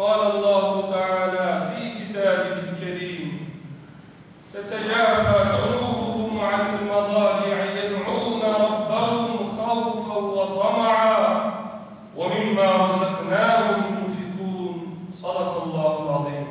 قال الله تعالى في كتابه الكريم تتجافى جنوبهم عن المضاجع يدعون ربهم خوفا وطمعا ومما رزقناهم ينفقون. صدق الله العظيم.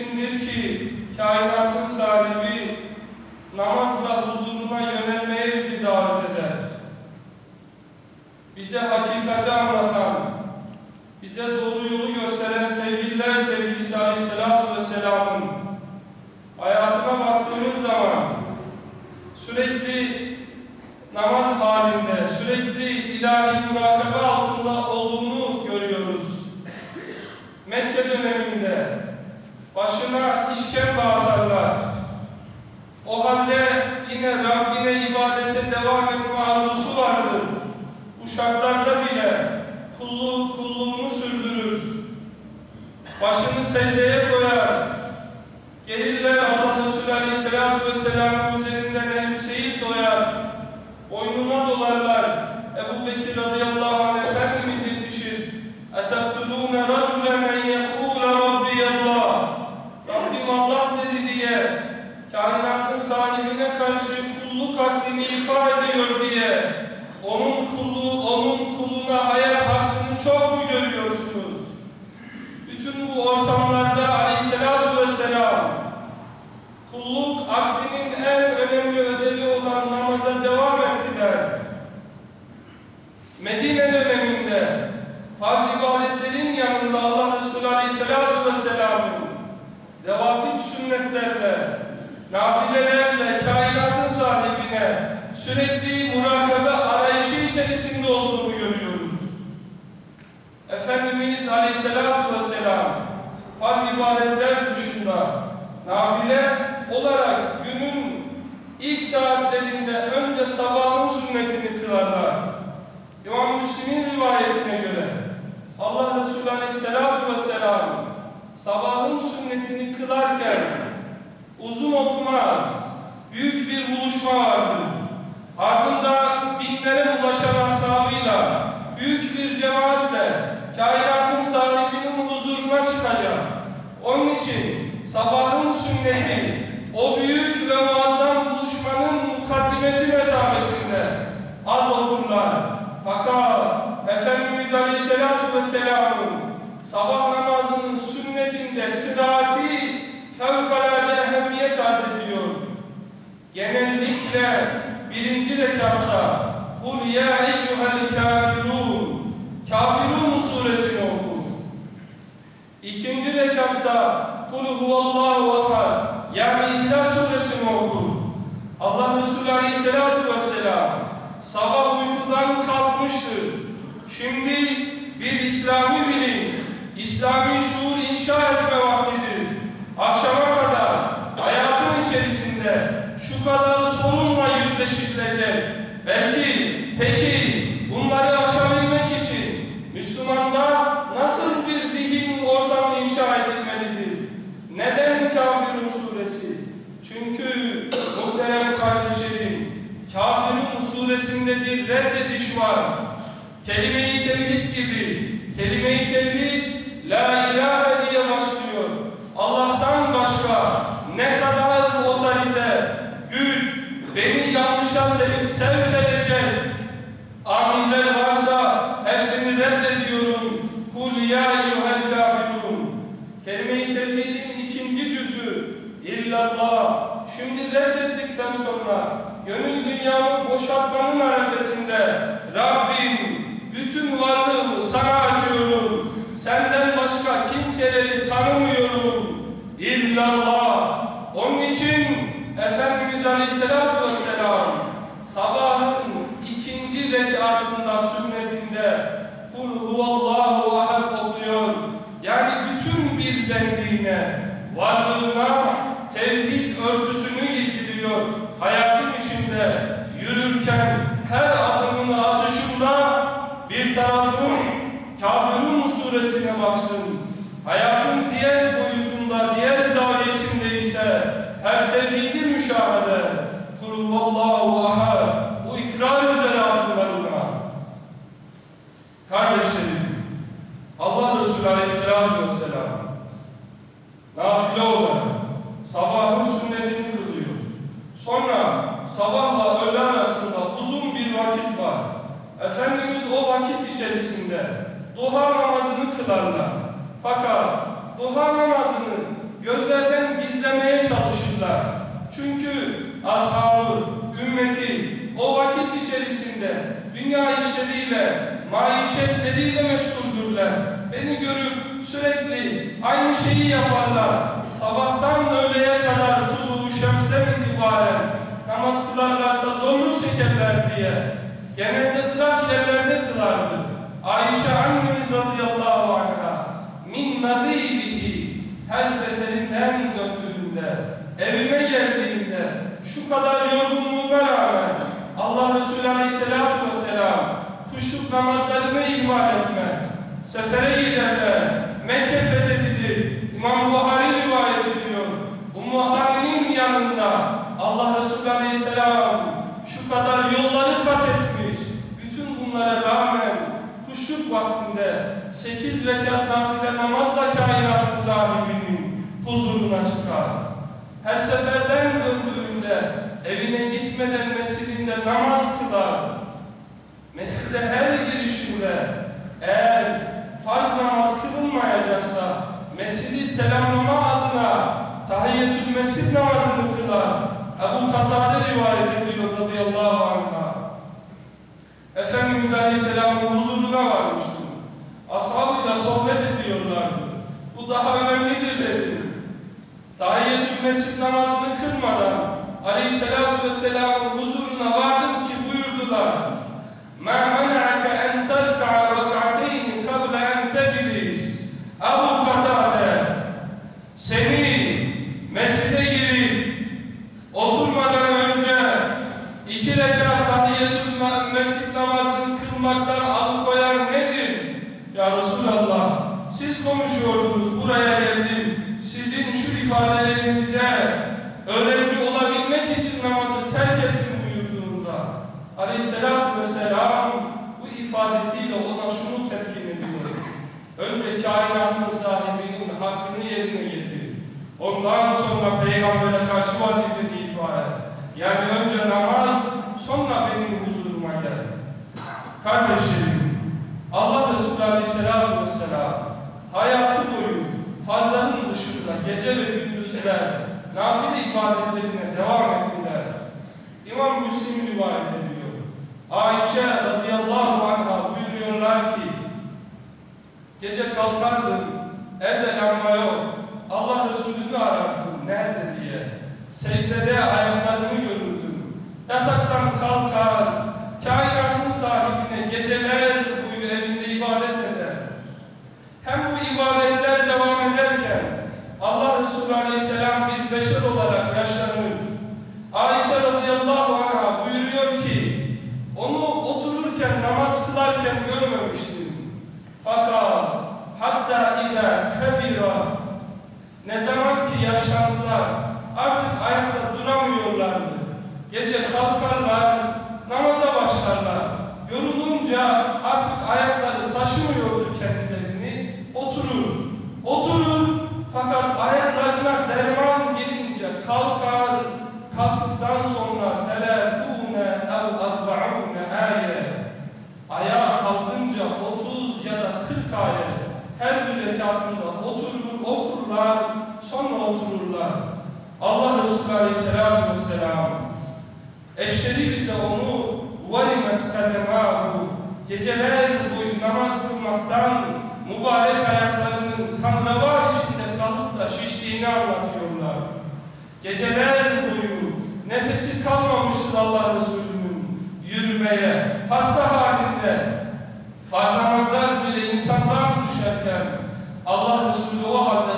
İçindir ki kainatın sahibi namazla huzuruna yönelmeye bizi davet eder. Bize hakikati anlatan, bize doğru Vesselam'ın devatip sünnetlerle, nafilelerle kainatın sahibine sürekli murakabe arayışı içerisinde olduğunu görüyoruz. Efendimiz Aleyhisselatü Vesselam farz ibadetler dışında nafile olarak günün ilk saatlerinde önce sabahın sünnetini kılarlar. İmam Müslim'in rivayetine göre Allah Resulü Aleyhisselatü Vesselam sabahın sünnetini kılarken uzun okumaz, büyük bir buluşma vardır. Ardından binlere ulaşan ashabıyla, büyük bir cemaatle kainatın sahibinin huzuruna çıkacak. Onun için sabahın sünneti, o büyük ve muazzam buluşmanın mukaddimesi mesafesinde az okurlar. Fakat Efendimiz Aleyhisselatü Vesselam'ın kıraati fevkalade ehemmiyet arz ediyor. Genellikle birinci rekatta Kul ya eyyuhel kafirun Kafirun suresini okur. İkinci rekatta Kul huvallahu ahad yani İhlas suresini okur. Allah Resulü Aleyhisselatü Vesselam sabah uykudan kalkmıştır. Şimdi bir İslami bilim, İslami şuur inşa etme vaktidir. Akşama kadar hayatın içerisinde şu kadar sorunla yüzleşilecek. Belki, peki bunları aşabilmek için Müslümanda nasıl bir zihin ortamı inşa edilmelidir? Neden Kafirun suresi? Çünkü muhterem kardeşlerim, Kafirun suresinde bir reddediş var. Kelime-i tevhid gibi, kelime-i tevhid La ilahe diye başlıyor. Allah'tan başka Kul vallahu ahad. Bu ikrar üzere adımlarına. Kardeşlerim, Allah Resulü Aleyhisselatü Vesselam nafile olarak sabahın sünnetini kılıyor. Sonra sabahla öğle arasında uzun bir vakit var. Efendimiz o vakit içerisinde duha namazını kılarlar. Fakat duha namazını gözlerden gizlemeye çalışırlar. Çünkü ashabı, ümmeti o vakit içerisinde dünya işleriyle, maişetleriyle meşguldürler. Beni görüp sürekli aynı şeyi yaparlar. Sabahtan öğleye kadar tuluğu şemsen itibaren namaz kılarlarsa zorluk çekerler diye. Genelde Irak yerlerde kılardı. Ayşe annemiz radıyallahu anha min nazibihi her seferinden döndüğünde, evime geldiğinde şu kadar yorgunluğuna rağmen Allah Resulü Aleyhisselatü Vesselam kuşluk namazlarını ihmal etme. Sefere giderler. Mekke fethedilir. İmam Buhari rivayet ediyor. Ummu Hani'nin yanında Allah Resulü Aleyhisselam şu kadar yolları kat etmiş. Bütün bunlara rağmen kuşluk vaktinde sekiz rekat nafile namazla kainatın sahibinin huzuruna çıkar. Her seferden döndüğünde evine gitmeden mescidinde namaz kılar. Mescide her girişinde eğer farz namaz kılınmayacaksa mescidi selamlama adına tahiyyetül mescid namazını kılar. Ebu Katade rivayet ediyor radıyallahu anh'a. Efendimiz Aleyhisselam'ın huzuruna varmıştı. Ashabıyla sohbet ediyorlardı. Bu daha önemlidir dedi. Tahiyyetül mescid namazını kılmadan Aleyhisselatü Vesselam'ın siz konuşuyordunuz buraya geldim. Sizin şu ifadelerinize öğrenci olabilmek için namazı terk ettim buyurduğunda Aleyhisselatü Vesselam bu ifadesiyle ona şunu telkin ediyor. Önce kainatın sahibinin hakkını yerine getir. Ondan sonra peygambere karşı vazifeni ifa et. Yani önce namaz, sonra benim huzuruma gel. Kardeşlerim, Allah Resulü Aleyhisselatü Vesselam hayatı boyu farzların dışında gece ve gündüzler nafile ibadetlerine devam ettiler. İmam Müslim rivayet ediyor. Ayşe radıyallahu anha buyuruyorlar ki Gece kalkardım, evde lamba yok. Allah Resulü'nü arardım, nerede diye. Secdede ayaklarını görürdüm. Yataktan kalkar, kainatın sahibine geceler boyu evinde ibadet eder. Hem bu ibadetler devam ederken Allah Resulü Aleyhisselam bir beşer olarak yaşlanır. Ayşe radıyallahu anha buyuruyor ki onu otururken, namaz kılarken görmemiştim. Fakat hatta ida kabira ne zaman ki yaşlandılar artık ayakta duramıyorlardı. Gece kalkarlar, namaza başlarlar. Yorulunca artık ayakları taşımıyordu kendilerini. Oturur. Oturur fakat ayaklarına derman gelince kalkar. Kalktıktan sonra selâfûne ev arba'ûne ayet Ayağa kalkınca 30 ya da 40 ayet her bir rekatında oturur, okurlar, sonra otururlar. Allah Resulü Aleyhisselatü Vesselam Eşlerimize onu valimet kademahu geceler boyu namaz kılmaktan mübarek ayaklarının kan reva içinde kalıp da şiştiğini anlatıyorlar. Geceler boyu nefesi kalmamıştır Allah Resulü'nün yürümeye, hasta halinde farz namazlar bile insanlar düşerken Allah Resulü o halde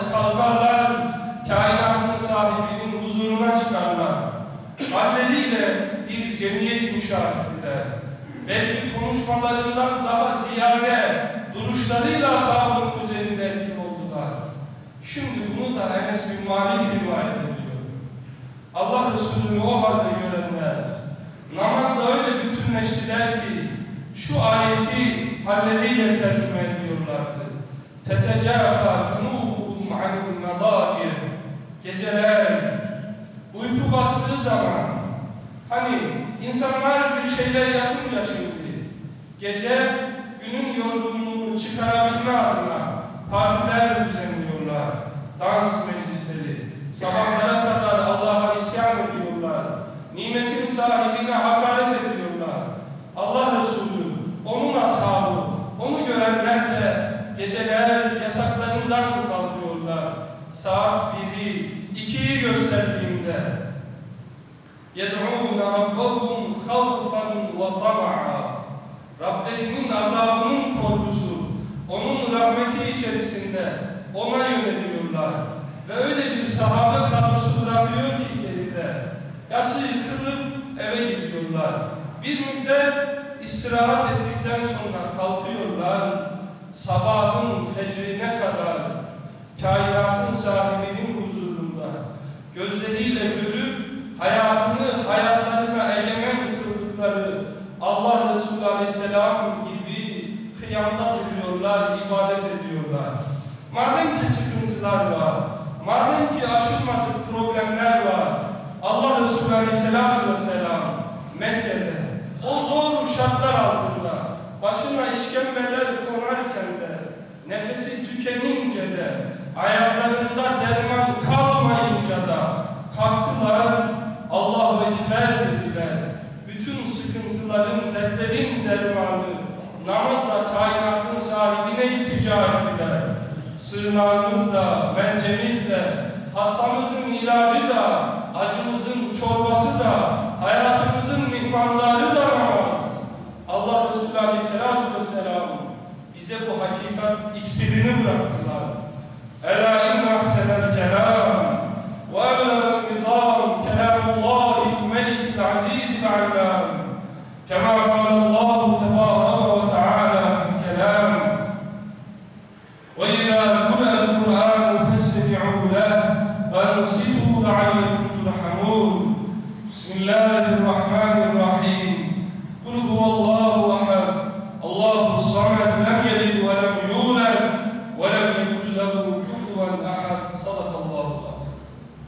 konuşmalarından daha ziyade duruşlarıyla ashabın Şimdi bunu da Enes bin Malik rivayet ediyor. Allah Resulü'nü o halde görenler namazla öyle bütünleştiler ki şu ayeti halleriyle tercüme ediyorlardı. Tetecafa cunubuhum anil medaci Geceler uyku bastığı zaman hani insanlar bir şeyler yapınca şimdi gece günün yorgunluğunu çıkarabilme adına partiler düzenliyorlar. Dans meclisleri. Sabahlara kadar Allah'a isyan ediyorlar. Nimetin sahibine hakaret ediyorlar. Allah Resulü, onun ashabı, onu görenler de geceler yataklarından kalkıyorlar. Saat biri, ikiyi gösterdiğinde يَدْعُونَ رَبَّهُمْ خَوْفًا وَطَمَعًا Rablerinin azabının korkusu, onun rahmeti içerisinde ona yöneliyorlar. Ve öyle bir sahabe kadrosu bırakıyor ki geride. Yası yıkılıp eve gidiyorlar. Bir müddet istirahat ettikten sonra kalkıyorlar. Sabahın fecrine kadar kainatın sahibinin huzurunda gözleriyle görüp hayatını hayatlarına egemen kıldıkları Allah Resulü Aleyhisselam gibi kıyamda duruyorlar, ibadet ediyorlar. Madem ki sıkıntılar var, madem ki aşılmadık problemler var, Allah Resulü Aleyhisselatü Vesselam Mekke'de o zor şartlar altında başına işkembeler konarken de nefesi tükenince de ayaklarında derman dermanı namazla kainatın sahibine iltica ettiler. Sığınağımız da, mencemiz de, hastamızın ilacı da, acımızın çorbası da, hayatımızın mihmanları da namaz. Allah Resulü Aleyhisselatü Vesselam bize bu hakikat iksirini bıraktılar. Ela inne ahsenel kelam ve eblevel nizam kelamullahil melikil azizil allam kema